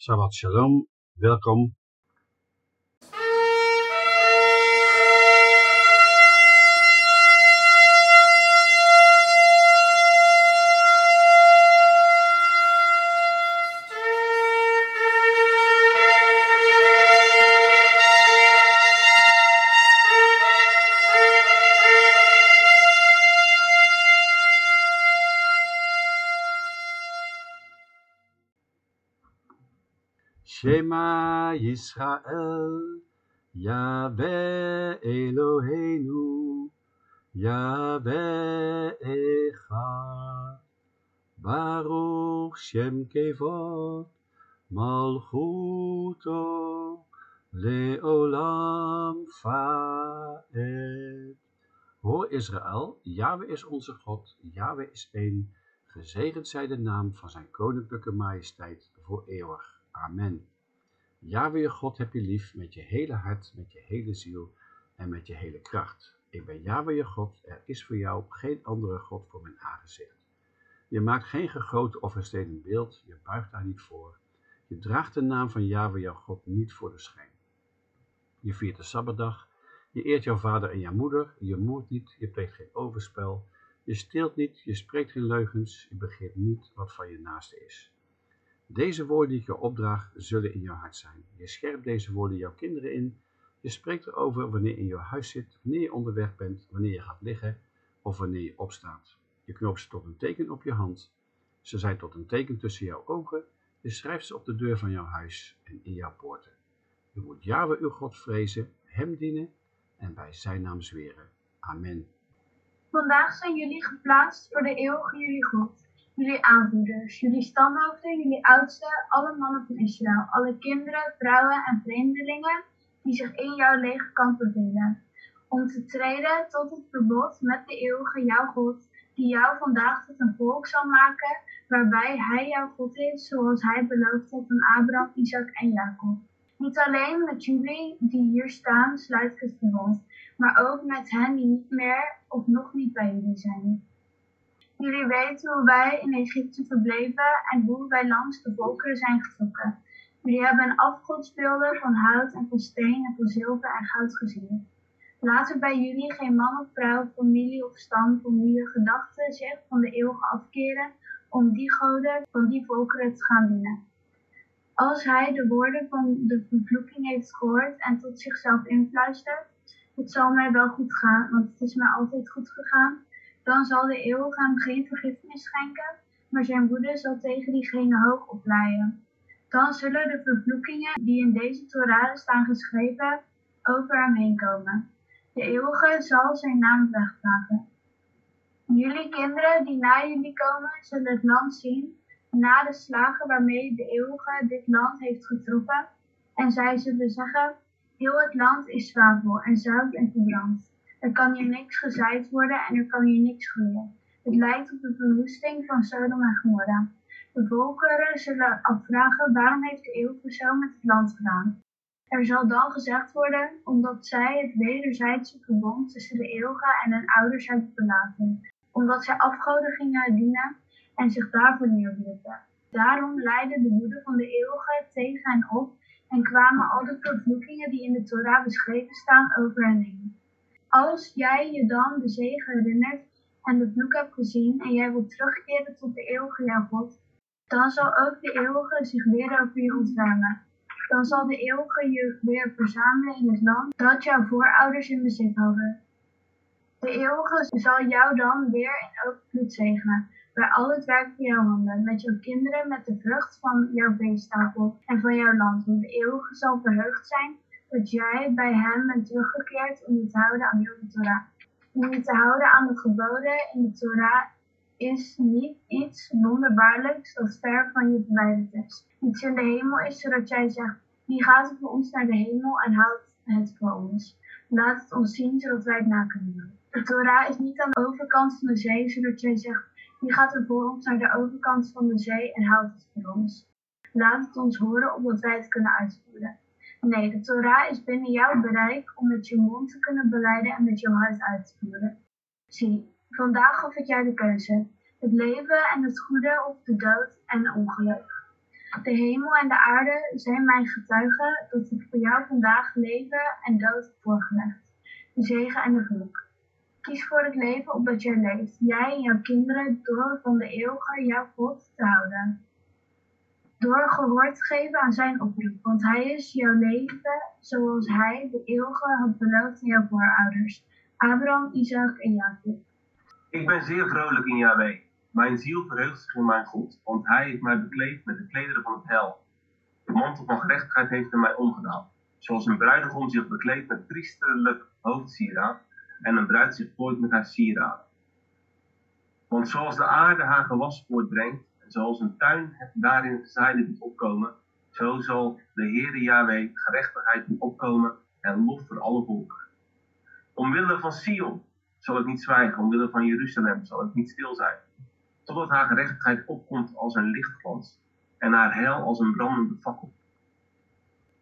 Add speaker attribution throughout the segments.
Speaker 1: Shabbat Shalom, welkom. Shema Yisrael, Yahweh Eloheinu, Yahweh Echad, Baruch Shem Kevod, Malchuto, Leolam Faed. Hoor Israël, Yahweh is onze God, Yahweh is één, gezegend zij de naam van zijn koninklijke majesteit voor eeuwig. Amen. Yahweh je God heb je lief met je hele hart, met je hele ziel en met je hele kracht. Ik ben Yahweh je God, er is voor jou geen andere God voor mijn aangezicht. Je maakt geen gegoten of beeld, je buigt daar niet voor. Je draagt de naam van Yahweh jouw God niet voor de schijn. Je viert de Sabbatdag, je eert jouw vader en jouw moeder, je moert niet, je pleegt geen overspel, je steelt niet, je spreekt geen leugens, je begeert niet wat van je naaste is. Deze woorden die ik je opdraag, zullen in jouw hart zijn. Je scherpt deze woorden jouw kinderen in. Je spreekt erover wanneer je in jouw huis zit, wanneer je onderweg bent, wanneer je gaat liggen of wanneer je opstaat. Je knoopt ze tot een teken op je hand. Ze zijn tot een teken tussen jouw ogen. Je schrijft ze op de deur van jouw huis en in jouw poorten. Je moet Yahweh uw God vrezen, hem dienen en bij zijn naam zweren. Amen.
Speaker 2: Vandaag zijn jullie geplaatst voor de eeuwige jullie God jullie aanvoerders, jullie stamhoofden, jullie oudsten, alle mannen van Israël, alle kinderen, vrouwen en vreemdelingen die zich in jouw legerkamp bevinden, om te treden tot het verbod met de eeuwige jouw God, die jou vandaag tot een volk zal maken, waarbij hij jouw God is, zoals hij beloofd had aan Abraham, Isaac en Jacob. Niet alleen met jullie die hier staan sluit het verbond, maar ook met hen die niet meer of nog niet bij jullie zijn. Jullie weten hoe wij in Egypte verbleven en hoe wij langs de volkeren zijn getrokken. Jullie hebben een afgodsbeelden van hout en van steen en van zilver en goud gezien. Laat er bij jullie geen man of vrouw, familie of stam van wie gedachten zich van de eeuwige afkeren om die goden van die volkeren te gaan dienen. Als hij de woorden van de vervloeking heeft gehoord en tot zichzelf influistert, het zal mij wel goed gaan, want het is mij altijd goed gegaan, dan zal de eeuwige hem geen vergiffenis schenken, maar zijn woede zal tegen diegene hoog opleiden. Dan zullen de vervloekingen die in deze Torah staan geschreven over hem heen komen. De eeuwige zal zijn naam wegvagen. Jullie kinderen die na jullie komen, zullen het land zien, na de slagen waarmee de eeuwige dit land heeft getroffen. En zij zullen zeggen, heel het land is zwavel en zout en verbrand. Er kan hier niks gezaaid worden en er kan hier niks groeien. Het lijkt op de verwoesting van Sodom en Gomorra. De volkeren zullen afvragen waarom heeft de eeuwige zo met het land gedaan. Er zal dan gezegd worden, omdat zij het wederzijdse verbond tussen de eeuwige en hun ouders hebben verlaten, omdat zij afgoden gingen dienen en zich daarvoor neerwierpen. Daarom leidde de woede van de eeuwige tegen hen op en kwamen al de vervloekingen die in de Torah beschreven staan over hen heen. Als jij je dan de zegen herinnert en de vloek hebt gezien en jij wilt terugkeren tot de eeuwige jouw God, dan zal ook de eeuwige zich weer over je ontfermen. Dan zal de eeuwige je weer verzamelen in het land dat jouw voorouders in bezit hadden. De eeuwige zal jou dan weer in overvloed zegenen, bij al het werk van jouw handen, met jouw kinderen, met de vrucht van jouw beestapel en van jouw land. Want de eeuwige zal verheugd zijn dat jij bij hem bent teruggekeerd om je te houden aan heel de Torah. Om je te houden aan de geboden in de Torah is niet iets wonderbaarlijks dat ver van je verwijderd is. Iets in de hemel is zodat jij zegt, wie gaat voor ons naar de hemel en houdt het voor ons. Laat het ons zien zodat wij het na kunnen doen. De Torah is niet aan de overkant van de zee zodat jij zegt, wie gaat er voor ons naar de overkant van de zee en houdt het voor ons. Laat het ons horen opdat wij het kunnen uitvoeren. Nee, de Torah is binnen jouw bereik om met je mond te kunnen beleiden en met je hart uit te voeren. Zie, vandaag gaf ik jou de keuze. Het leven en het goede of de dood en ongeluk. De hemel en de aarde zijn mijn getuigen dat ik voor jou vandaag leven en dood heb voorgelegd. De zegen en de vloek. Kies voor het leven opdat jij leeft, jij en jouw kinderen, door van de eeuwige jouw God te houden. Door gehoor te geven aan zijn oproep, want hij is jouw leven zoals hij de eeuwige had beloofd aan jouw voorouders, Abraham, Isaac en Jacob.
Speaker 3: Ik ben zeer vrolijk in Yahweh. Mijn ziel verheugt zich in mijn God, want hij heeft mij bekleed met de klederen van het hel. De mantel van gerechtigheid heeft hij mij omgedaan, zoals een bruidegom zich bekleedt met priesterlijk hoofdsieraad en een bruid zich plooit met haar sieraad. Want zoals de aarde haar gewas voortbrengt, en zoals een tuin het daarin gezaaide doet opkomen, zo zal de Heere Yahweh gerechtigheid doen opkomen en lof voor alle volken. Omwille van Sion zal ik niet zwijgen, omwille van Jeruzalem zal ik niet stil zijn, totdat haar gerechtigheid opkomt als een lichtglans en haar heil als een brandende fakkel.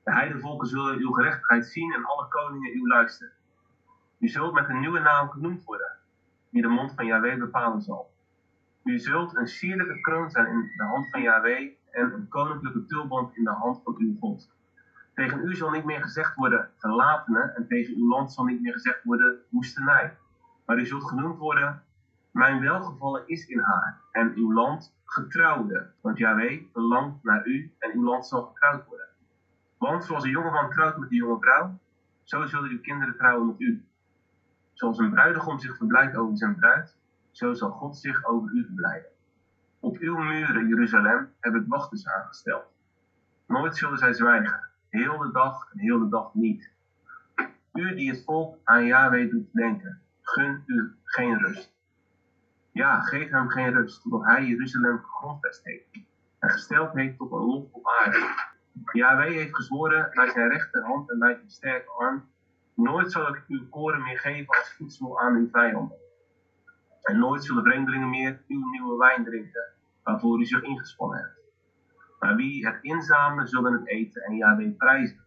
Speaker 3: De heidevolken zullen uw gerechtigheid zien en alle koningen uw luisteren. U zult met een nieuwe naam genoemd worden, die de mond van Yahweh bepalen zal. U zult een sierlijke kroon zijn in de hand van Yahweh en een koninklijke tulband in de hand van uw God. Tegen u zal niet meer gezegd worden verlatene en tegen uw land zal niet meer gezegd worden woestenij. Maar u zult genoemd worden, mijn welgevallen is in haar en uw land getrouwde. Want Yahweh verlangt naar u en uw land zal getrouwd worden. Want zoals een jongeman trouwt met een jonge vrouw, zo zullen uw kinderen trouwen met u. Zoals een bruidegom zich verblijdt over zijn bruid, zo zal God zich over u verblijden. Op uw muren, Jeruzalem, heb ik wachters aangesteld. Nooit zullen zij zwijgen, heel de dag en heel de dag niet. U die het volk aan Yahweh doet denken, gun u geen rust. Ja, geef hem geen rust, totdat hij Jeruzalem gegrondvest heeft en gesteld heeft tot een lof op aarde. Yahweh heeft gezworen bij zijn rechterhand en bij zijn sterke arm, nooit zal ik uw koren meer geven als voedsel aan uw vijanden. En nooit zullen vreemdelingen meer uw nieuwe wijn drinken, waarvoor u zich ingespannen hebt. Maar wie het inzamelen, zullen het eten en Yahweh prijzen.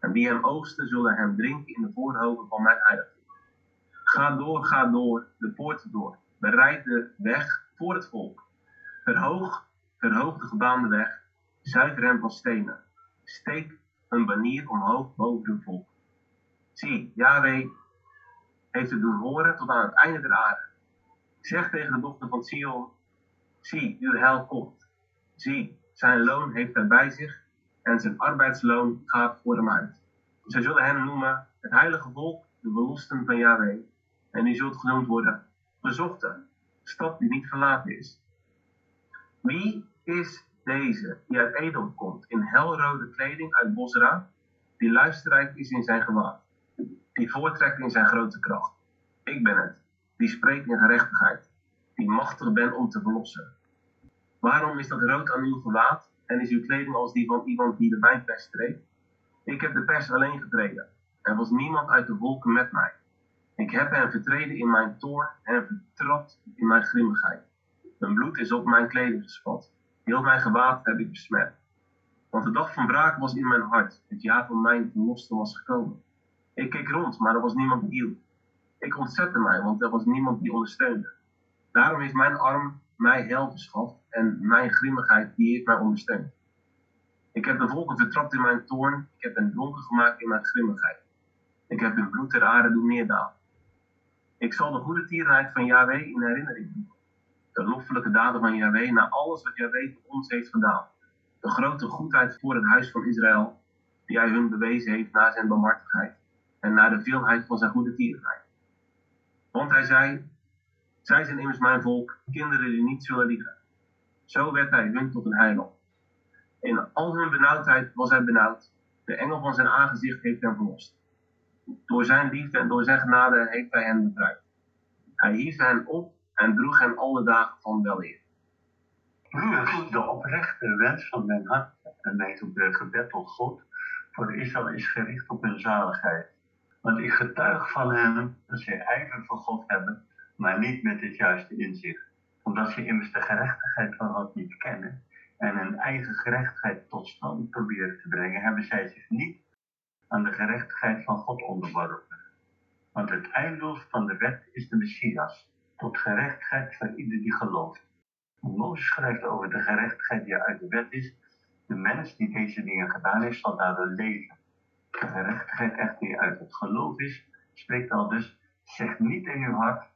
Speaker 3: En wie hem oogsten, zullen hem drinken in de voorhoven van mijn heiligdom. Ga door, ga door, de poorten door. Bereid de weg voor het volk. Verhoog, verhoog de gebaande weg. Zuiver hem van stenen. Steek een banier omhoog boven het volk. Zie, Yahweh heeft het doen horen tot aan het einde der aarde. Zeg tegen de dochter van Sion, zie, uw heil komt. Zie, zijn loon heeft hij bij zich en zijn arbeidsloon gaat voor hem uit. Zij zullen hem noemen het heilige volk, de belosten van Yahweh. En u zult genoemd worden bezochte, stad die niet verlaten is. Wie is deze die uit Edom komt, in helrode kleding uit Bosra, die luisterrijk is in zijn gewaad, die voortrekt in zijn grote kracht? Ik ben het, die spreekt in gerechtigheid, die machtig ben om te verlossen. Waarom is dat rood aan uw gewaad en is uw kleding als die van iemand die de wijnpers treedt? Ik heb de pers alleen getreden. Er was niemand uit de wolken met mij. Ik heb hen vertreden in mijn toorn en vertrapt in mijn grimmigheid. Mijn bloed is op mijn kleding gespat. Heel mijn gewaad heb ik besmet. Want de dag van wraak was in mijn hart. Het jaar van mijn verlosten was gekomen. Ik keek rond, maar er was niemand die hielp. Ik ontzette mij, want er was niemand die ondersteunde. Daarom heeft mijn arm mij hel verschaft en mijn grimmigheid die heeft mij ondersteund. Ik heb de volken vertrapt in mijn toorn, ik heb hen dronken gemaakt in mijn grimmigheid. Ik heb hun bloed ter aarde doen neerdalen. Ik zal de goede tierenheid van Yahweh in herinnering doen. De loffelijke daden van Yahweh na alles wat Yahweh voor ons heeft gedaan. De grote goedheid voor het huis van Israël, die hij hun bewezen heeft na zijn barmhartigheid en na de veelheid van zijn goede tierenheid. Want hij zei, zij zijn immers mijn volk, kinderen die niet zullen liegen. Zo werd hij hun tot een heiland. In al hun benauwdheid was hij benauwd. De engel van zijn aangezicht heeft hem verlost. Door zijn liefde en door zijn genade heeft hij hen bevrijd. Hij hief hen op en droeg hen alle dagen van weleer.
Speaker 4: De oprechte wens van mijn hart en mijn gebed tot God voor Israël is gericht op hun zaligheid. Want ik getuig van hen dat zij ijver voor God hebben, maar niet met het juiste inzicht. Omdat ze immers de gerechtigheid van God niet kennen en hun eigen gerechtigheid tot stand proberen te brengen, hebben zij zich niet aan de gerechtigheid van God onderworpen. Want het einddoel van de wet is de Messias, tot gerechtigheid voor ieder die gelooft. Mozes schrijft over de gerechtigheid die uit de wet is, De mens die deze dingen gedaan heeft, zal daardoor leven. De gerechtigheid echt die uit het geloof is, spreekt al dus, zeg niet in uw hart,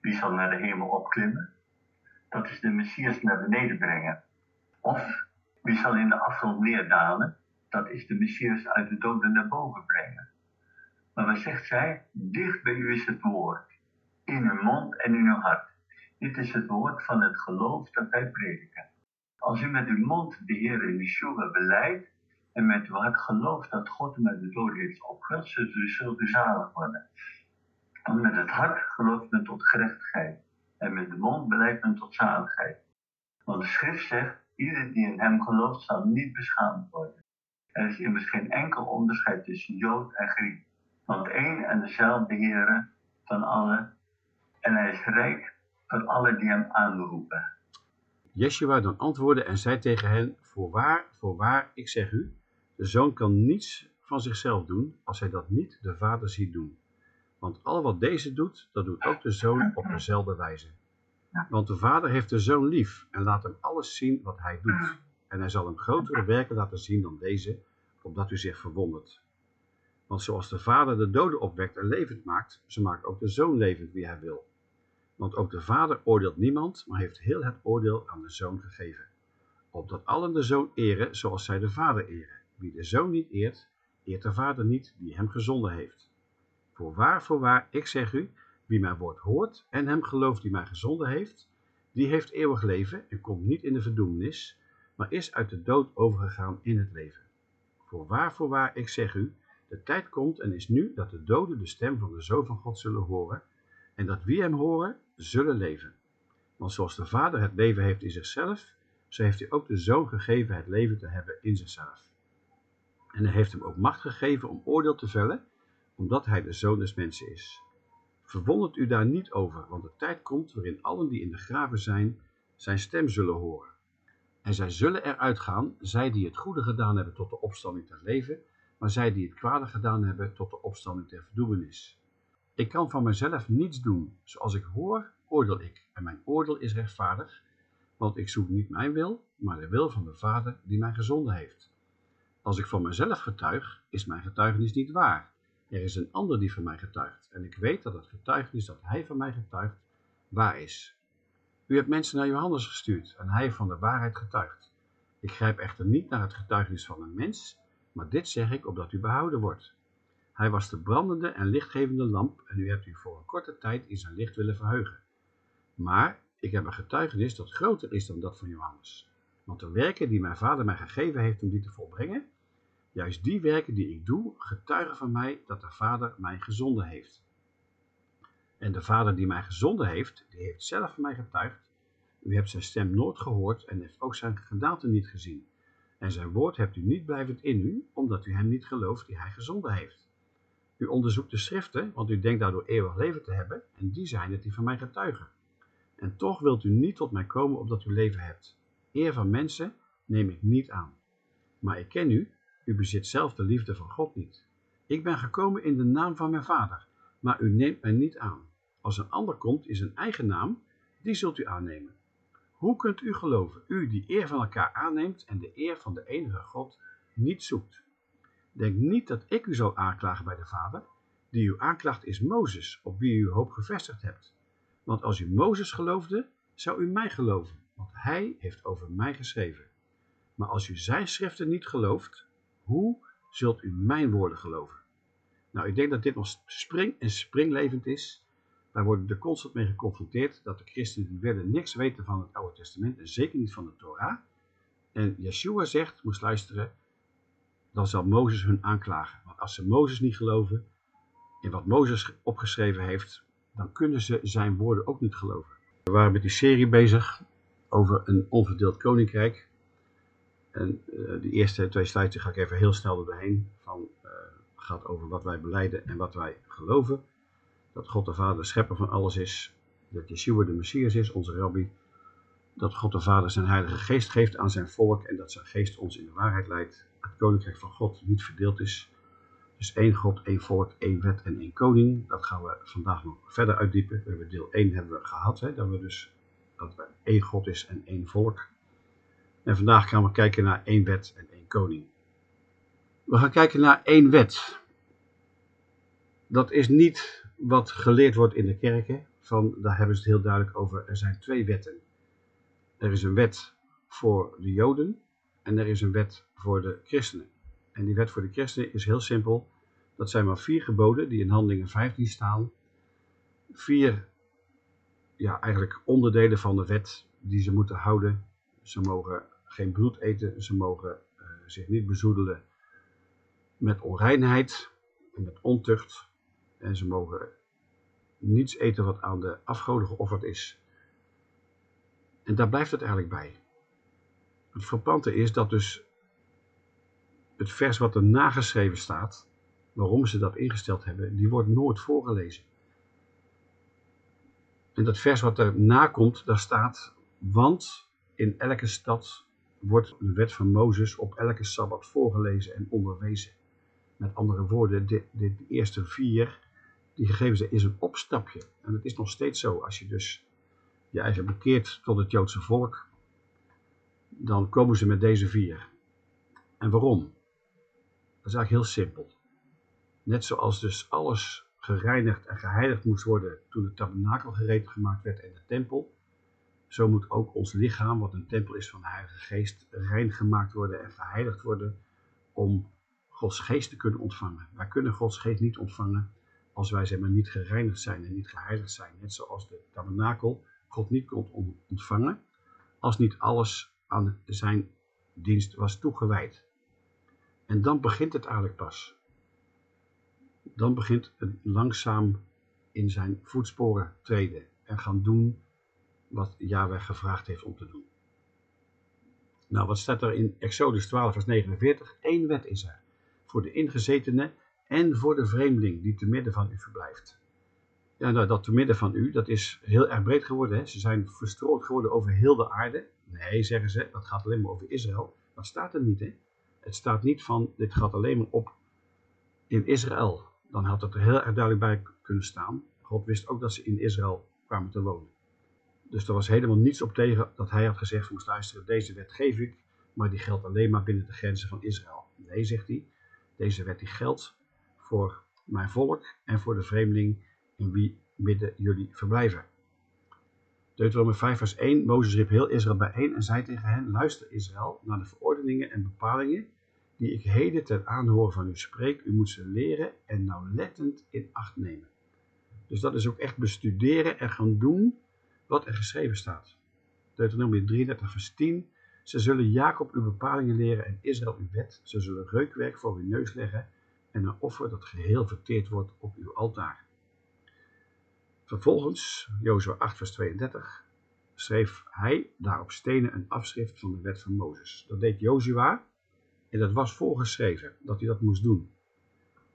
Speaker 4: wie zal naar de hemel opklimmen? Dat is de Messias naar beneden brengen. Of, wie zal in de afgrond neerdalen? Dat is de Messias uit de doden naar boven brengen. Maar wat zegt zij? Dicht bij u is het woord, in uw mond en in uw hart. Dit is het woord van het geloof dat wij prediken. Als u met uw mond de Heer Yeshua beleidt en met uw hart gelooft dat God uit de dood heeft opgewekt, zult u zalig worden. Want met het hart gelooft men tot gerechtigheid en met de mond beleidt men tot zaligheid. Want de schrift zegt, ieder die in hem gelooft zal niet beschaamd worden. Er is immers geen enkel onderscheid tussen Jood en Griek. Want één en dezelfde Heere van allen en hij is rijk van allen die hem aanroepen.
Speaker 1: Jeshua dan antwoordde en zei tegen hen, voorwaar, voorwaar, ik zeg u, de zoon kan niets van zichzelf doen, als hij dat niet de vader ziet doen. Want al wat deze doet, dat doet ook de zoon op dezelfde wijze. Want de vader heeft de zoon lief en laat hem alles zien wat hij doet. En hij zal hem grotere werken laten zien dan deze, opdat u zich verwondert. Want zoals de vader de doden opwekt en levend maakt, zo maakt ook de zoon levend wie hij wil. Want ook de vader oordeelt niemand, maar heeft heel het oordeel aan de zoon gegeven. Opdat allen de zoon eren zoals zij de vader eren. Wie de zoon niet eert, eert de vader niet die hem gezonden heeft. Voorwaar, voorwaar, ik zeg u, wie mijn woord hoort en hem gelooft die mij gezonden heeft, die heeft eeuwig leven en komt niet in de verdoemenis, maar is uit de dood overgegaan in het leven. Voorwaar, voorwaar, ik zeg u, de tijd komt en is nu dat de doden de stem van de Zoon van God zullen horen, en dat wie hem horen, zullen leven. Want zoals de Vader het leven heeft in zichzelf, zo heeft hij ook de Zoon gegeven het leven te hebben in zichzelf. En hij heeft hem ook macht gegeven om oordeel te vellen, omdat hij de Zoon des mensen is. Verwondert u daar niet over, want de tijd komt waarin allen die in de graven zijn, zijn stem zullen horen. En zij zullen eruit gaan, zij die het goede gedaan hebben tot de opstanding ter leven, maar zij die het kwade gedaan hebben tot de opstanding ter verdoemenis. Ik kan van mezelf niets doen. Zoals ik hoor, oordeel ik. En mijn oordeel is rechtvaardig, want ik zoek niet mijn wil, maar de wil van de Vader die mij gezonden heeft. Als ik van mezelf getuig, is mijn getuigenis niet waar. Er is een ander die van mij getuigt, en ik weet dat het getuigenis dat hij van mij getuigt, waar is. U hebt mensen naar Johannes gestuurd, en hij van de waarheid getuigt. Ik grijp echter niet naar het getuigenis van een mens, maar dit zeg ik opdat u behouden wordt. Hij was de brandende en lichtgevende lamp en u hebt u voor een korte tijd in zijn licht willen verheugen. Maar ik heb een getuigenis dat groter is dan dat van Johannes. Want de werken die mijn vader mij gegeven heeft om die te volbrengen, juist die werken die ik doe, getuigen van mij dat de vader mij gezonden heeft. En de vader die mij gezonden heeft, die heeft zelf van mij getuigd. U hebt zijn stem nooit gehoord en heeft ook zijn gedaante niet gezien. En zijn woord hebt u niet blijvend in u, omdat u hem niet gelooft die hij gezonden heeft. U onderzoekt de schriften, want u denkt daardoor eeuwig leven te hebben, en die zijn het die van mij getuigen. En toch wilt u niet tot mij komen opdat u leven hebt. Eer van mensen neem ik niet aan. Maar ik ken u, u bezit zelf de liefde van God niet. Ik ben gekomen in de naam van mijn vader, maar u neemt mij niet aan. Als een ander komt in zijn eigen naam, die zult u aannemen. Hoe kunt u geloven, u die eer van elkaar aanneemt en de eer van de enige God niet zoekt? Denk niet dat ik u zal aanklagen bij de Vader. Die u aanklacht is Mozes, op wie u uw hoop gevestigd hebt. Want als u Mozes geloofde, zou u mij geloven, want hij heeft over mij geschreven. Maar als u zijn schriften niet gelooft, hoe zult u mijn woorden geloven? Nou, ik denk dat dit nog spring en springlevend is. Wij worden er constant mee geconfronteerd dat de christenen die willen niks weten van het Oude Testament en zeker niet van de Torah. En Yeshua zegt, moest luisteren, dan zal Mozes hun aanklagen. Want als ze Mozes niet geloven in wat Mozes opgeschreven heeft, dan kunnen ze zijn woorden ook niet geloven. We waren met die serie bezig over een onverdeeld koninkrijk. En uh, die eerste twee slides ga ik even heel snel er doorheen. Van, uh, gaat over wat wij beleiden en wat wij geloven. Dat God de Vader de schepper van alles is. Dat Yeshua de Messias is, onze rabbi. Dat God de Vader zijn heilige geest geeft aan zijn volk en dat zijn geest ons in de waarheid leidt het koninkrijk van God niet verdeeld is. Dus één God, één volk, één wet en één koning. Dat gaan we vandaag nog verder uitdiepen. We hebben deel 1 hebben we gehad, hè, dat we dus dat er één God is en één volk. En vandaag gaan we kijken naar één wet en één koning. We gaan kijken naar één wet. Dat is niet wat geleerd wordt in de kerken. Van, daar hebben ze het heel duidelijk over. Er zijn twee wetten. Er is een wet voor de Joden en er is een wet voor de christenen. En die wet voor de christenen is heel simpel. Dat zijn maar vier geboden die in Handelingen 15 staan. Vier, ja, eigenlijk onderdelen van de wet die ze moeten houden. Ze mogen geen bloed eten, ze mogen uh, zich niet bezoedelen met onreinheid en met ontucht. En ze mogen niets eten wat aan de afgoden geofferd is. En daar blijft het eigenlijk bij. Het frappante is dat dus het vers wat er nageschreven staat, waarom ze dat ingesteld hebben, die wordt nooit voorgelezen. En dat vers wat er na komt, daar staat, want in elke stad wordt de wet van Mozes op elke Sabbat voorgelezen en onderwezen. Met andere woorden, de, de, eerste vier, die gegeven zijn, is een opstapje. En het is nog steeds zo, als je dus je eigen bekeert tot het Joodse volk, dan komen ze met deze vier. En waarom? Dat is eigenlijk heel simpel. Net zoals dus alles gereinigd en geheiligd moest worden toen de tabernakel gereed gemaakt werd en de tempel, zo moet ook ons lichaam, wat een tempel is van de Heilige Geest, rein gemaakt worden en geheiligd worden om Gods geest te kunnen ontvangen. Wij kunnen Gods geest niet ontvangen als wij zeg maar niet gereinigd zijn en niet geheiligd zijn. Net zoals de tabernakel God niet kon ontvangen als niet alles aan zijn dienst was toegewijd. En dan begint het eigenlijk pas. Dan begint het langzaam in zijn voetsporen treden en gaan doen wat Yahweh gevraagd heeft om te doen. Nou, wat staat er in Exodus 12, vers 49? Eén wet is er, voor de ingezetene en voor de vreemdeling die te midden van u verblijft. Ja, nou, dat te midden van u, dat is heel erg breed geworden. Hè? Ze zijn verstrooid geworden over heel de aarde. Nee, zeggen ze, dat gaat alleen maar over Israël. Dat staat er niet, hè. Het staat niet van, dit gaat alleen maar op in Israël. Dan had het er heel erg duidelijk bij kunnen staan. God wist ook dat ze in Israël kwamen te wonen. Dus er was helemaal niets op tegen dat hij had gezegd, moest luisteren, deze wet geef ik, maar die geldt alleen maar binnen de grenzen van Israël. Nee, zegt hij, deze wet die geldt voor mijn volk en voor de vreemdeling in wie midden jullie verblijven. Deuteronomie 5 vers 1, Mozes riep heel Israël bijeen en zei tegen hen, luister Israël naar de verordeningen en bepalingen die ik heden ten aanhoren van u spreek. U moet ze leren en nauwlettend in acht nemen. Dus dat is ook echt bestuderen en gaan doen wat er geschreven staat. Deuteronomie 33 vers 10, ze zullen Jacob uw bepalingen leren en Israël uw wet. Ze zullen reukwerk voor uw neus leggen en een offer dat geheel verteerd wordt op uw altaar. Vervolgens, Jozua 8 vers 32, schreef hij daar op stenen een afschrift van de wet van Mozes. Dat deed Jozua en dat was voorgeschreven dat hij dat moest doen.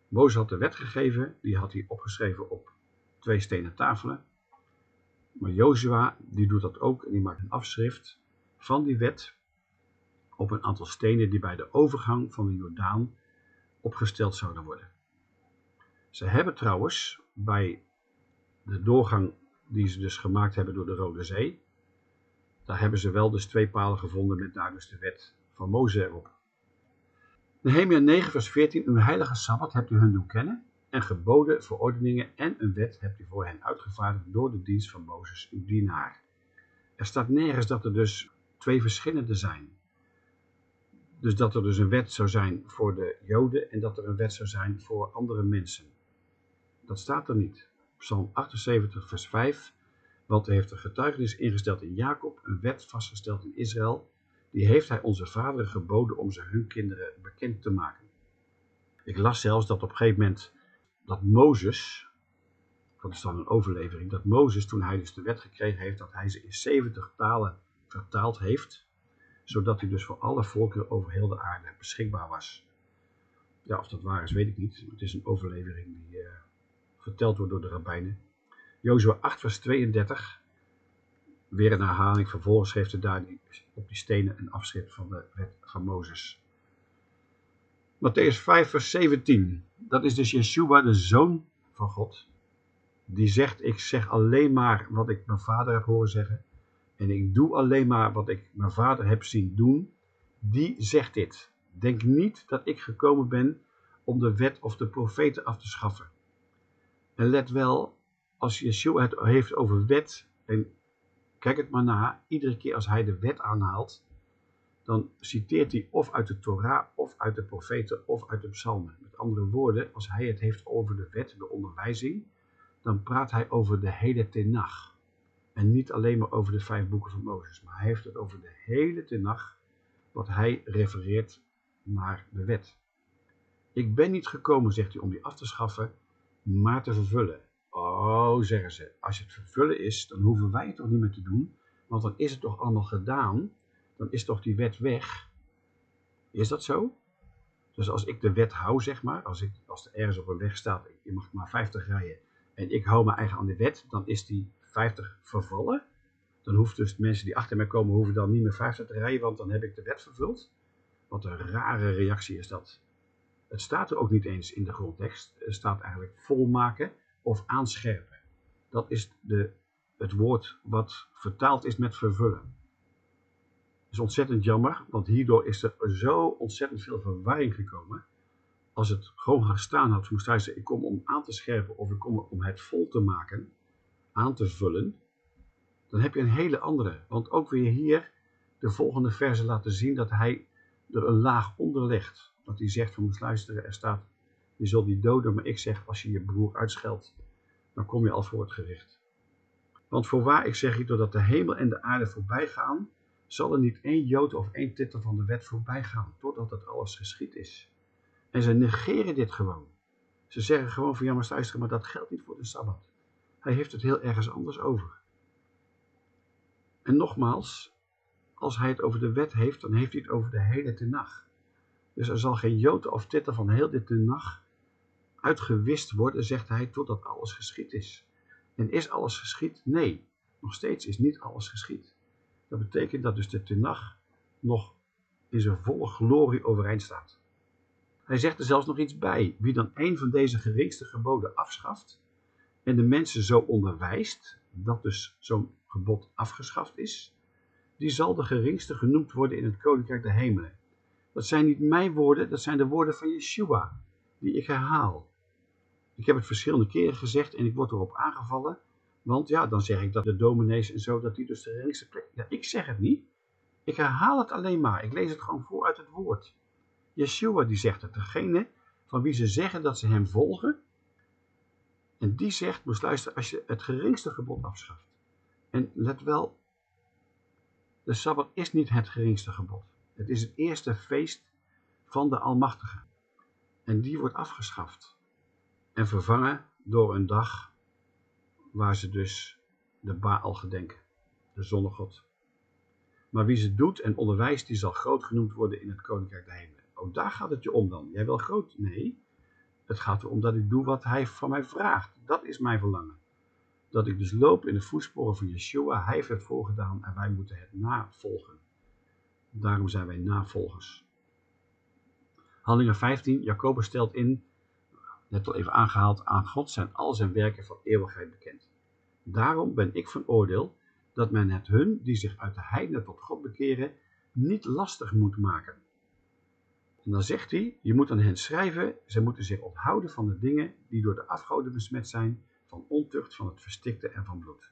Speaker 1: Mozes had de wet gegeven, die had hij opgeschreven op twee stenen tafelen. Maar Jozua, die doet dat ook en die maakt een afschrift van die wet op een aantal stenen die bij de overgang van de Jordaan opgesteld zouden worden. Ze hebben trouwens bij de doorgang die ze dus gemaakt hebben door de Rode Zee, daar hebben ze wel dus twee palen gevonden met daar dus de wet van Mozes erop. Nehemia 9 vers 14, uw heilige Sabbat hebt u hun doen kennen en geboden, verordeningen en een wet hebt u voor hen uitgevaardigd door de dienst van Mozes, uw dienaar. Er staat nergens dat er dus twee verschillende zijn. Dus dat er dus een wet zou zijn voor de Joden en dat er een wet zou zijn voor andere mensen. Dat staat er niet. Psalm 78, vers 5. Want hij heeft een getuigenis ingesteld in Jacob, een wet vastgesteld in Israël. Die heeft hij onze vaderen geboden om ze hun kinderen bekend te maken. Ik las zelfs dat op een gegeven moment dat Mozes, dat is dan een overlevering, dat Mozes toen hij dus de wet gekregen heeft, dat hij ze in 70 talen vertaald heeft, zodat hij dus voor alle volkeren over heel de aarde beschikbaar was. Ja, of dat waar is, weet ik niet. Het is een overlevering die... Uh, verteld wordt door de rabbijnen. Jozua 8 vers 32, weer een herhaling, vervolgens schreef hij daar op die stenen een afschrift van de wet van Mozes. Matthäus 5 vers 17, dat is dus Yeshua, de Zoon van God, die zegt, ik zeg alleen maar wat ik mijn vader heb horen zeggen. en ik doe alleen maar wat ik mijn vader heb zien doen, die zegt dit. Denk niet dat ik gekomen ben om de wet of de profeten af te schaffen. En let wel, als Yeshua het heeft over wet, en kijk het maar na, iedere keer als hij de wet aanhaalt, dan citeert hij of uit de Torah, of uit de profeten, of uit de psalmen. Met andere woorden, als hij het heeft over de wet, de onderwijzing, dan praat hij over de hele tenach. En niet alleen maar over de vijf boeken van Mozes, maar hij heeft het over de hele tenach, wat hij refereert naar de wet. Ik ben niet gekomen, zegt hij, om die af te schaffen, maar te vervullen. Oh, zeggen ze, als het vervullen is, dan hoeven wij het toch niet meer te doen, want dan is het toch allemaal gedaan, dan is toch die wet weg. Is dat zo? Dus als ik de wet hou, zeg maar, als, ik, als er ergens op een weg staat, je mag maar 50 rijden, en ik hou me eigen aan de wet, dan is die 50 vervallen. Dan hoeft dus de mensen die achter mij komen, hoeven dan niet meer 50 te rijden, want dan heb ik de wet vervuld. Wat een rare reactie is dat. Het staat er ook niet eens in de grondtekst. Het staat eigenlijk volmaken of aanscherpen. Dat is de, het woord wat vertaald is met vervullen. Dat is ontzettend jammer, want hierdoor is er zo ontzettend veel verwarring gekomen. Als het gewoon gestaan had, moest hij zeggen, ik kom om aan te scherpen of ik kom om het vol te maken, aan te vullen. Dan heb je een hele andere. Want ook weer hier de volgende verse laten zien dat hij er een laag onder legt. Dat hij zegt, van moest luisteren, er staat, je zult die doden, maar ik zeg, als je je broer uitscheldt, dan kom je al voor het gericht. Want voorwaar, ik zeg je, doordat de hemel en de aarde voorbij gaan, zal er niet één jood of één titel van de wet voorbij gaan, totdat het alles geschied is. En ze negeren dit gewoon. Ze zeggen gewoon van, ja maar maar dat geldt niet voor de Sabbat. Hij heeft het heel ergens anders over. En nogmaals, als hij het over de wet heeft, dan heeft hij het over de hele tenag. Dus er zal geen jood of titel van heel dit tenag uitgewist worden, zegt hij, totdat alles geschied is. En is alles geschied? Nee, nog steeds is niet alles geschied. Dat betekent dat dus de tenag nog in zijn volle glorie overeind staat. Hij zegt er zelfs nog iets bij. Wie dan een van deze geringste geboden afschaft en de mensen zo onderwijst, dat dus zo'n gebod afgeschaft is, die zal de geringste genoemd worden in het koninkrijk der hemelen. Dat zijn niet mijn woorden, dat zijn de woorden van Yeshua, die ik herhaal. Ik heb het verschillende keren gezegd en ik word erop aangevallen, want ja, dan zeg ik dat de dominees en zo, dat die dus de geringste plek... Ja, ik zeg het niet. Ik herhaal het alleen maar. Ik lees het gewoon voor uit het woord. Yeshua die zegt het, degene van wie ze zeggen dat ze hem volgen. En die zegt, moest luisteren, als je het geringste gebod afschaft. En let wel, de Sabbat is niet het geringste gebod. Het is het eerste feest van de Almachtige. En die wordt afgeschaft. En vervangen door een dag waar ze dus de Baal gedenken, de zonnegod. Maar wie ze doet en onderwijst, die zal groot genoemd worden in het koninkrijk der hemelen. Oh, daar gaat het je om dan. Jij wil groot? Nee. Het gaat erom dat ik doe wat hij van mij vraagt. Dat is mijn verlangen. Dat ik dus loop in de voetsporen van Yeshua. Hij heeft het voorgedaan en wij moeten het navolgen. Daarom zijn wij navolgers. Handelingen 15. Jacobus stelt in, net al even aangehaald, aan God zijn al zijn werken van eeuwigheid bekend. Daarom ben ik van oordeel dat men het hun, die zich uit de heidenen tot God bekeren, niet lastig moet maken. En dan zegt hij, je moet aan hen schrijven, ze moeten zich onthouden van de dingen die door de afgoden besmet zijn, van ontucht, van het verstikte en van bloed.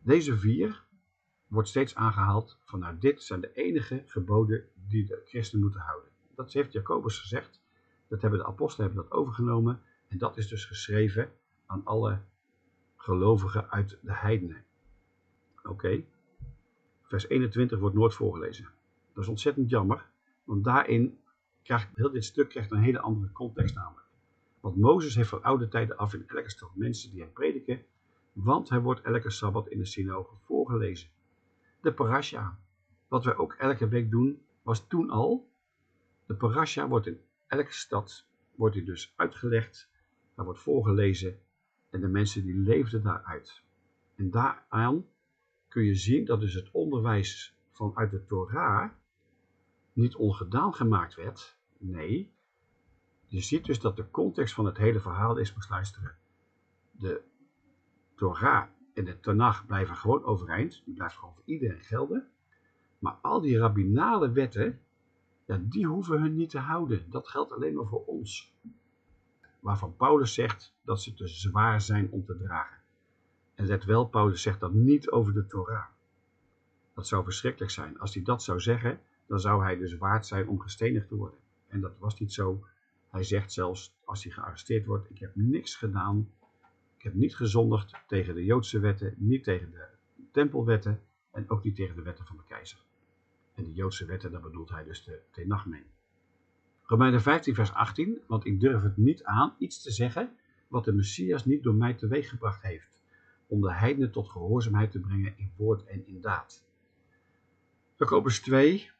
Speaker 1: Deze vier wordt steeds aangehaald vanuit dit zijn de enige geboden die de christen moeten houden. Dat heeft Jacobus gezegd, dat hebben de apostelen hebben dat overgenomen en dat is dus geschreven aan alle gelovigen uit de heidenen. Oké, vers 21 wordt nooit voorgelezen. Dat is ontzettend jammer, want daarin krijgt heel dit stuk krijgt een hele andere context namelijk. Want Mozes heeft van oude tijden af in elke stad mensen die hem prediken, want hij wordt elke Sabbat in de synagoge voorgelezen. De parasha, wat wij ook elke week doen, was toen al. De parasha wordt in elke stad wordt hij dus uitgelegd, daar wordt voorgelezen en de mensen die leefden daaruit. En daaraan kun je zien dat dus het onderwijs vanuit de Torah niet ongedaan gemaakt werd. Nee, je ziet dus dat de context van het hele verhaal is, moest luisteren. De Torah en de Tanach blijven gewoon overeind. Die blijft gewoon voor iedereen gelden. Maar al die rabbinale wetten, ja, die hoeven hun niet te houden. Dat geldt alleen maar voor ons. Waarvan Paulus zegt dat ze te zwaar zijn om te dragen. En let wel, Paulus zegt dat niet over de Torah. Dat zou verschrikkelijk zijn. Als hij dat zou zeggen, dan zou hij dus waard zijn om gestenigd te worden. En dat was niet zo. Hij zegt zelfs, als hij gearresteerd wordt, ik heb niks gedaan. Ik heb niet gezondigd tegen de Joodse wetten, niet tegen de tempelwetten en ook niet tegen de wetten van de keizer. En de Joodse wetten, daar bedoelt hij dus de Tenach mee. Romeinen 15 vers 18, want ik durf het niet aan iets te zeggen wat de Messias niet door mij teweeggebracht heeft, om de heidenen tot gehoorzaamheid te brengen in woord en in daad. Jacobus 2,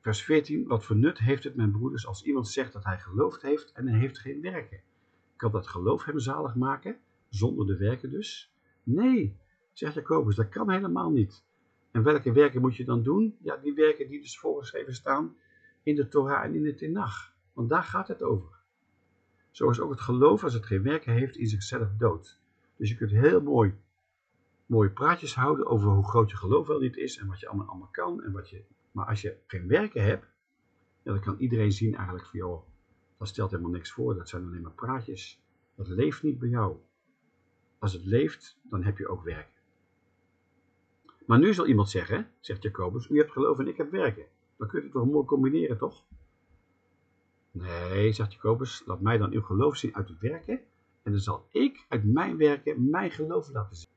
Speaker 1: vers 14, wat voor nut heeft het mijn broeders als iemand zegt dat hij geloofd heeft en hij heeft geen werken? Kan dat geloof hem zalig maken, zonder de werken dus? Nee, zegt Jacobus, dat kan helemaal niet. En welke werken moet je dan doen? Ja, die werken die dus voorgeschreven staan in de Torah en in de Tenach. Want daar gaat het over. Zo is ook het geloof, als het geen werken heeft, in zichzelf dood. Dus je kunt heel mooi mooie praatjes houden over hoe groot je geloof wel niet is en wat je allemaal, allemaal kan. En wat je, maar als je geen werken hebt, dan kan iedereen zien eigenlijk van, joh, dat stelt helemaal niks voor. Dat zijn alleen maar praatjes. Dat leeft niet bij jou. Als het leeft, dan heb je ook werken. Maar nu zal iemand zeggen, zegt Jacobus, u hebt geloof en ik heb werken. Dan kun je het toch mooi combineren, toch? Nee, zegt Jacobus, laat mij dan uw geloof zien uit het werken. En dan zal ik uit mijn werken mijn geloof laten zien.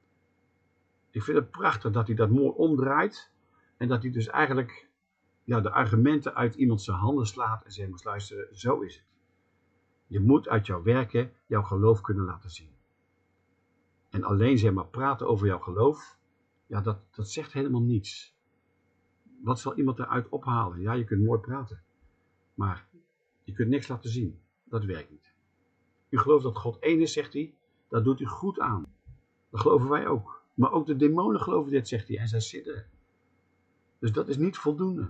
Speaker 1: Ik vind het prachtig dat hij dat mooi omdraait. En dat hij dus eigenlijk ja, de argumenten uit iemand zijn handen slaat en zegt, luisteren, zo is het. Je moet uit jouw werken jouw geloof kunnen laten zien. En alleen zeg maar praten over jouw geloof, ja, dat, dat zegt helemaal niets. Wat zal iemand eruit ophalen? Ja, je kunt mooi praten. Maar je kunt niks laten zien. Dat werkt niet. U gelooft dat God één is, zegt hij. Dat doet u goed aan. Dat geloven wij ook. Maar ook de demonen geloven dit, zegt hij. En zij sidderen. Dus dat is niet voldoende.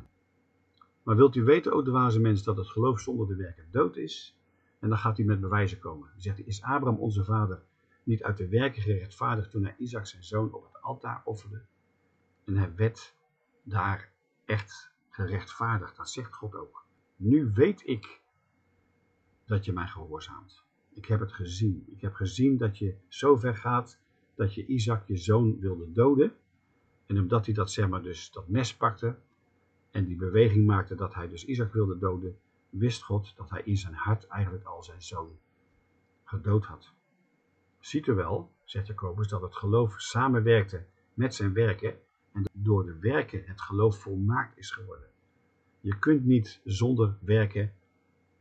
Speaker 1: Maar wilt u weten, ook de waze mens, dat het geloof zonder de werken dood is? En dan gaat hij met bewijzen komen. Dan zegt hij, is Abraham onze vader niet uit de werken gerechtvaardigd toen hij Isaac zijn zoon op het altaar offerde? En hij werd daar echt gerechtvaardigd. Dat zegt God ook. Nu weet ik dat je mij gehoorzaamt. Ik heb het gezien. Ik heb gezien dat je zo ver gaat dat je Isaac, je zoon, wilde doden. En omdat hij dat, zeg maar, dus dat mes pakte en die beweging maakte dat hij dus Isaac wilde doden, wist God dat hij in zijn hart eigenlijk al zijn zoon gedood had. Ziet u wel, zegt Jacobus, dat het geloof samenwerkte met zijn werken en door de werken het geloof volmaakt is geworden. Je kunt niet zonder werken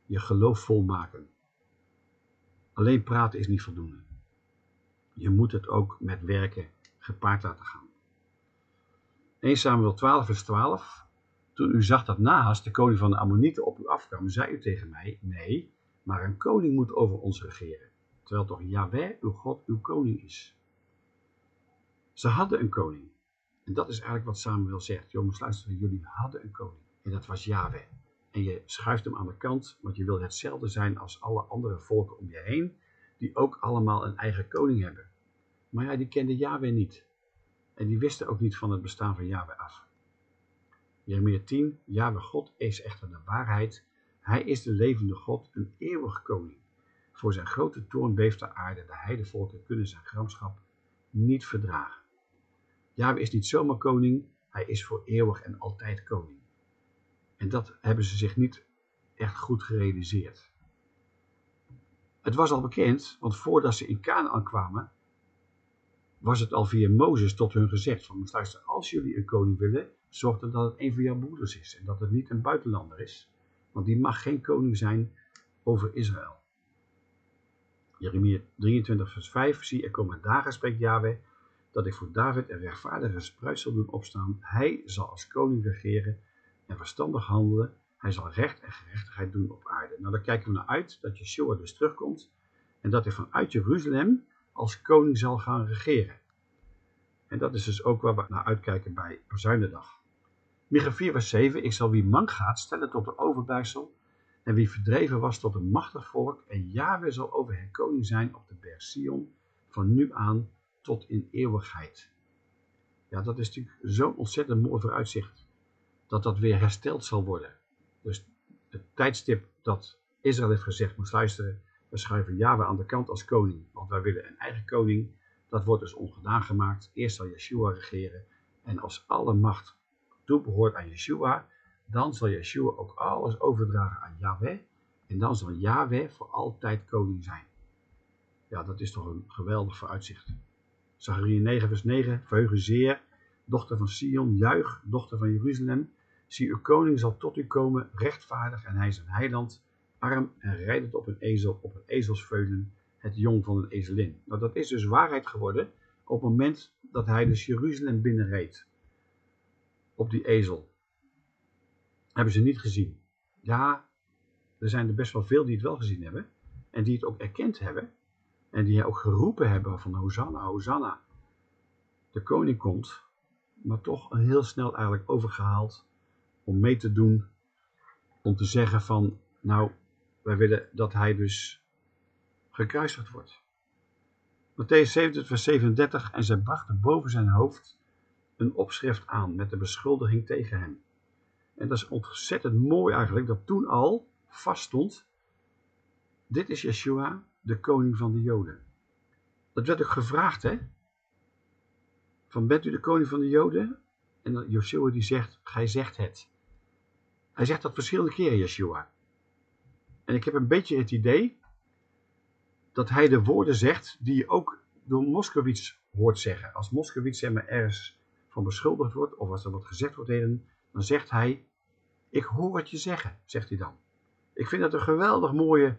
Speaker 1: je geloof volmaken. Alleen praten is niet voldoende. Je moet het ook met werken gepaard laten gaan. 1 Samuel 12 vers 12 Toen u zag dat Nahas, de koning van de Ammonieten, op u afkwam, zei u tegen mij, nee, maar een koning moet over ons regeren, terwijl toch Yahweh, uw God, uw koning is. Ze hadden een koning. En dat is eigenlijk wat Samuel zegt. Jongens, luisteren, jullie hadden een koning. En dat was Yahweh. En je schuift hem aan de kant, want je wil hetzelfde zijn als alle andere volken om je heen, die ook allemaal een eigen koning hebben. Maar ja, die kenden Yahweh niet. En die wisten ook niet van het bestaan van Yahweh af. Jeremia 10, Yahweh God is echter de waarheid. Hij is de levende God, een eeuwig koning. Voor zijn grote toorn beeft de aarde, de heidevolken kunnen zijn gramschap niet verdragen. Yahweh is niet zomaar koning, hij is voor eeuwig en altijd koning. En dat hebben ze zich niet echt goed gerealiseerd. Het was al bekend, want voordat ze in Canaan kwamen, was het al via Mozes tot hun gezegd van, luister, als jullie een koning willen, zorg dan dat het een van jouw broeders is en dat het niet een buitenlander is, want die mag geen koning zijn over Israël. Jeremia 23 vers 5, zie er komen dagen, spreekt Yahweh, dat ik voor David een rechtvaardige spruit zal doen opstaan. Hij zal als koning regeren en verstandig handelen. Hij zal recht en gerechtigheid doen op aarde. Nou, daar kijken we naar uit dat Yeshua dus terugkomt en dat hij vanuit Jeruzalem als koning zal gaan regeren. En dat is dus ook waar we naar uitkijken bij Verzuinendag. Micha 4 vers 7, ik zal wie mank gaat stellen tot een overblijfsel en wie verdreven was tot een machtig volk en Yahweh zal over hen koning zijn op de berg van nu aan tot in eeuwigheid. Ja, dat is natuurlijk zo'n ontzettend mooi vooruitzicht. Dat dat weer hersteld zal worden. Dus het tijdstip dat Israël heeft gezegd, moet luisteren, we schuiven Yahweh aan de kant als koning. Want wij willen een eigen koning. Dat wordt dus ongedaan gemaakt. Eerst zal Yeshua regeren. En als alle macht toebehoort aan Yeshua, dan zal Yeshua ook alles overdragen aan Yahweh. En dan zal Yahweh voor altijd koning zijn. Ja, dat is toch een geweldig vooruitzicht. Zachariah 9 vers 9, verheugen zeer, dochter van Sion, juich, dochter van Jeruzalem. Zie, uw koning zal tot u komen, rechtvaardig, en hij is een heiland, arm en rijdend op een ezel, op een ezelsveulen, het jong van een ezelin. Nou, dat is dus waarheid geworden op het moment dat hij dus Jeruzalem binnenreed. Op die ezel. Hebben ze niet gezien. Ja, er zijn er best wel veel die het wel gezien hebben. En die het ook erkend hebben. En die ook geroepen hebben van Hosanna, Hosanna. De koning komt. Maar toch heel snel eigenlijk overgehaald om mee te doen. Om te zeggen van, nou, wij willen dat hij dus gekruisigd wordt. Matthäus 27 vers 37 en zij brachten boven zijn hoofd een opschrift aan met de beschuldiging tegen hem. En dat is ontzettend mooi eigenlijk, dat toen al vaststond, dit is Yeshua, de koning van de Joden. Dat werd ook gevraagd, hè? Van, bent u de koning van de Joden? En Yeshua die zegt, gij zegt het. Hij zegt dat verschillende keren, Yeshua. En ik heb een beetje het idee dat hij de woorden zegt die je ook door Moskowitz hoort zeggen. Als Moskowitz maar, ergens van beschuldigd wordt, of als er wat gezegd wordt tegen dan zegt hij, ik hoor het je zeggen, zegt hij dan. Ik vind dat een geweldig mooie,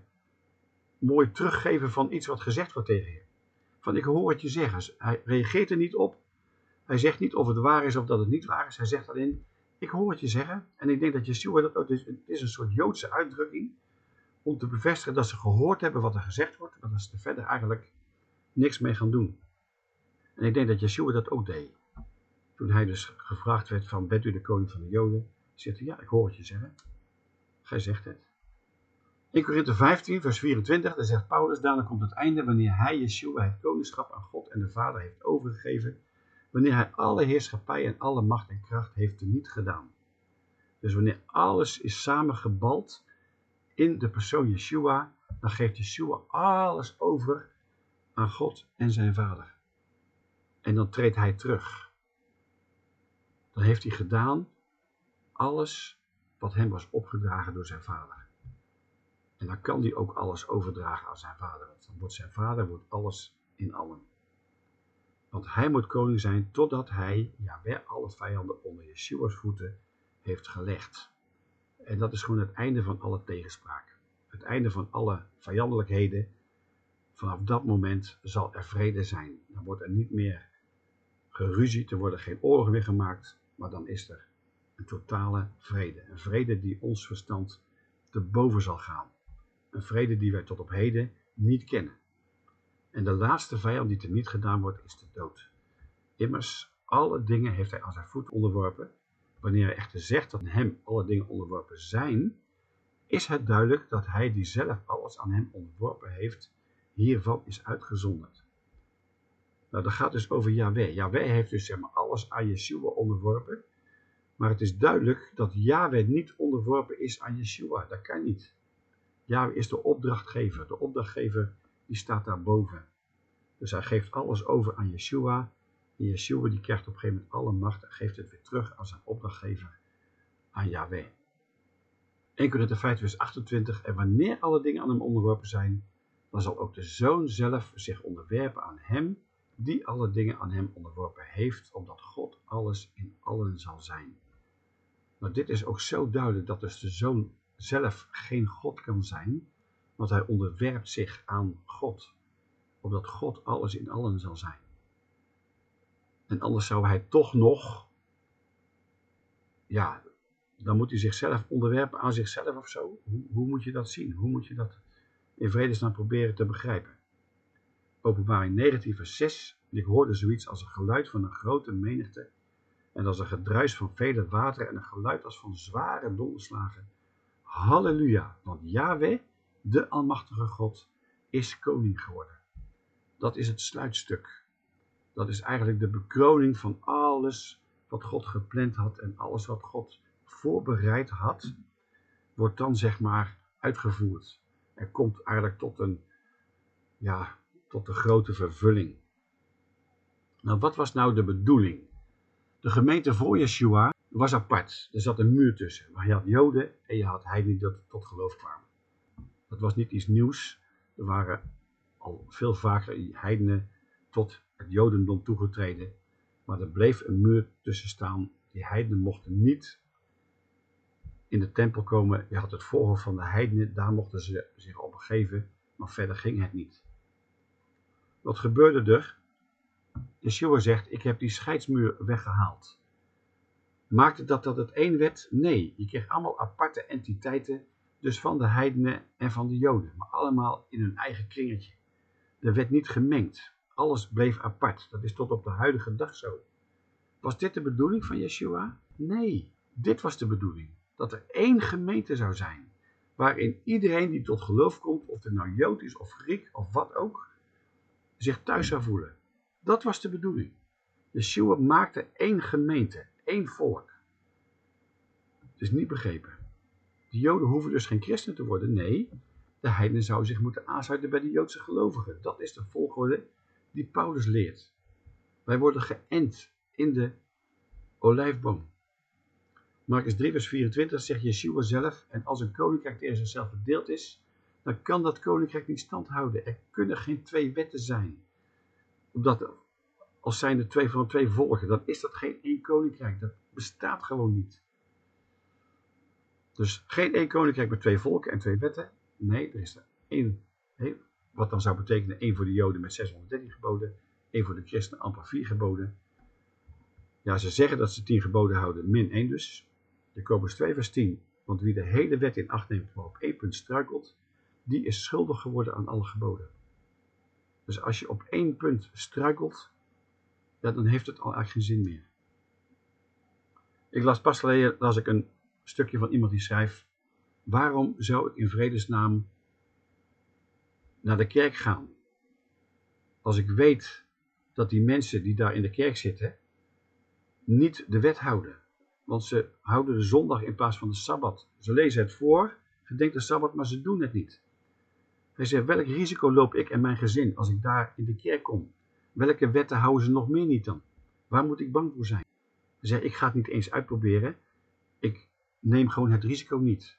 Speaker 1: mooi teruggeven van iets wat gezegd wordt tegen je. Van ik hoor het je zeggen. Hij reageert er niet op. Hij zegt niet of het waar is of dat het niet waar is. Hij zegt alleen, ik hoor het je zeggen. En ik denk dat Yeshua dat ook, het is een soort Joodse uitdrukking. Om te bevestigen dat ze gehoord hebben wat er gezegd wordt. Maar dat ze er verder eigenlijk niks mee gaan doen. En ik denk dat Yeshua dat ook deed. Toen hij dus gevraagd werd van, bent u de koning van de Joden? Zegt hij, ja, ik hoor het je zeggen. Gij zegt het. In Korinthe 15, vers 24, daar zegt Paulus, daarna komt het einde wanneer hij, Yeshua, het koningschap aan God en de Vader heeft overgegeven, wanneer hij alle heerschappij en alle macht en kracht heeft niet gedaan. Dus wanneer alles is samengebald in de persoon Yeshua, dan geeft Yeshua alles over aan God en zijn Vader. En dan treedt hij terug. Dan heeft hij gedaan alles wat hem was opgedragen door zijn vader. En dan kan hij ook alles overdragen aan zijn vader. Want dan wordt zijn vader wordt alles in allen. Want hij moet koning zijn totdat hij, ja, weer alle vijanden onder Yeshua's voeten heeft gelegd. En dat is gewoon het einde van alle tegenspraak. Het einde van alle vijandelijkheden. Vanaf dat moment zal er vrede zijn. Dan wordt er niet meer geruzied, er worden geen oorlog meer gemaakt, maar dan is er een totale vrede. Een vrede die ons verstand te boven zal gaan. Een vrede die wij tot op heden niet kennen. En de laatste vijand die niet gedaan wordt, is de dood. Immers, alle dingen heeft hij aan zijn voet onderworpen. Wanneer hij echter zegt dat hem alle dingen onderworpen zijn, is het duidelijk dat hij die zelf alles aan hem onderworpen heeft, hiervan is uitgezonderd. Nou, dat gaat dus over Yahweh. Yahweh heeft dus zeg maar, alles aan Yeshua onderworpen. Maar het is duidelijk dat Yahweh niet onderworpen is aan Yeshua. Dat kan niet. Yahweh is de opdrachtgever. De opdrachtgever die staat daarboven. Dus hij geeft alles over aan Yeshua. En Yeshua die krijgt op een gegeven moment alle macht en geeft het weer terug aan zijn opdrachtgever, aan Yahweh. 1 Korinthe 5 vers 28. En wanneer alle dingen aan hem onderworpen zijn, dan zal ook de Zoon zelf zich onderwerpen aan hem die alle dingen aan hem onderworpen heeft, omdat God alles in allen zal zijn. Maar dit is ook zo duidelijk dat dus de Zoon zelf geen God kan zijn, want hij onderwerpt zich aan God, omdat God alles in allen zal zijn. En anders zou hij toch nog, ja, dan moet hij zichzelf onderwerpen aan zichzelf of zo. Hoe, hoe moet je dat zien? Hoe moet je dat in vredesnaam proberen te begrijpen? Openbaring 19 vers 6. Ik hoorde zoiets als een geluid van een grote menigte en als een gedruis van vele wateren en een geluid als van zware donderslagen. Halleluja, want Yahweh, de Almachtige God, is koning geworden. Dat is het sluitstuk. Dat is eigenlijk de bekroning van alles wat God gepland had en alles wat God voorbereid had, wordt dan zeg maar uitgevoerd. Er komt eigenlijk tot een, ja, tot de grote vervulling. Nou, wat was nou de bedoeling? De gemeente voor Yeshua was apart. Er zat een muur tussen. Maar je had Joden en je had heidenen die tot geloof kwamen. Dat was niet iets nieuws. Er waren al veel vaker heidenen tot het Jodendom toegetreden. Maar er bleef een muur tussen staan. Die heidenen mochten niet in de tempel komen. Je had het voorhoofd van de heidenen. Daar mochten ze zich op begeven. Maar verder ging het niet. Wat gebeurde er? Yeshua zegt, ik heb die scheidsmuur weggehaald. Maakte dat dat het één werd? Nee, je kreeg allemaal aparte entiteiten, dus van de heidenen en van de joden, maar allemaal in hun eigen kringetje. Er werd niet gemengd, alles bleef apart, dat is tot op de huidige dag zo. Was dit de bedoeling van Yeshua? Nee, dit was de bedoeling, dat er één gemeente zou zijn, waarin iedereen die tot geloof komt, of het nou Jood is of Griek of wat ook, zich thuis zou voelen. Dat was de bedoeling. Yeshua maakte één gemeente, één volk. Het is niet begrepen. De Joden hoeven dus geen christen te worden. Nee, de heidenen zouden zich moeten aansluiten bij de Joodse gelovigen. Dat is de volgorde die Paulus leert. Wij worden geënt in de olijfboom. Marcus 3 vers 24 zegt Yeshua zelf, en als een koninkrijk tegen zichzelf verdeeld is, dan kan dat koninkrijk niet stand houden. Er kunnen geen twee wetten zijn. Omdat als zijn er twee van twee volken, dan is dat geen één koninkrijk. Dat bestaat gewoon niet. Dus geen één koninkrijk met twee volken en twee wetten. Nee, er is er één. wat dan zou betekenen één voor de Joden met 613 geboden, één voor de christenen amper vier geboden. Ja, ze zeggen dat ze tien geboden houden, min één dus. Jacobus 2 vers 10. Want wie de hele wet in acht neemt, maar op één punt struikelt, die is schuldig geworden aan alle geboden. Dus als je op één punt struikelt, dan heeft het al eigenlijk geen zin meer. Ik las pas geleden las ik een stukje van iemand die schrijft, waarom zou ik in vredesnaam naar de kerk gaan? Als ik weet dat die mensen die daar in de kerk zitten, niet de wet houden. Want ze houden de zondag in plaats van de Sabbat. Ze lezen het voor, gedenken de Sabbat, maar ze doen het niet. Hij zegt, welk risico loop ik en mijn gezin als ik daar in de kerk kom? Welke wetten houden ze nog meer niet dan? Waar moet ik bang voor zijn? Hij zegt, ik ga het niet eens uitproberen. Ik neem gewoon het risico niet.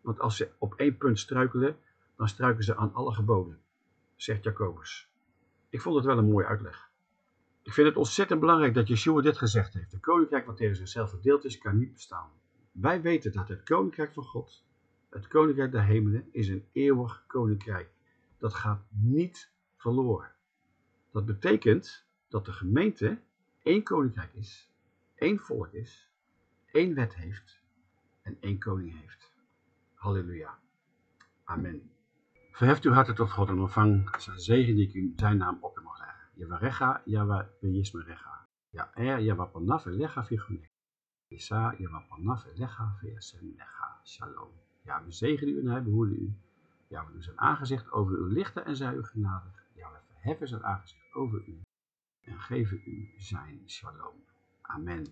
Speaker 1: Want als ze op één punt struikelen, dan struiken ze aan alle geboden, zegt Jacobus. Ik vond het wel een mooie uitleg. Ik vind het ontzettend belangrijk dat Yeshua dit gezegd heeft. De koninkrijk wat tegen zichzelf verdeeld is, kan niet bestaan. Wij weten dat het koninkrijk van God, het koninkrijk der hemelen, is een eeuwig koninkrijk. Dat gaat niet verloren. Dat betekent dat de gemeente één koninkrijk is, één volk is, één wet heeft en één koning heeft. Halleluja. Amen. Verheft uw harten tot God en ontvang zijn zegen die ik u zijn naam op u mag leggen. Yavarecha, Yava Recha. Ja er, Yava Panaf Elecha Figune. Isa, Yava Panaf Elecha. Shalom. Ja, we zegen u en hij behoede u. Ja, we doen zijn aangezicht over uw lichten en zij u genadig. Ja, we verheffen zijn aangezicht over u en geven u zijn shalom. Amen.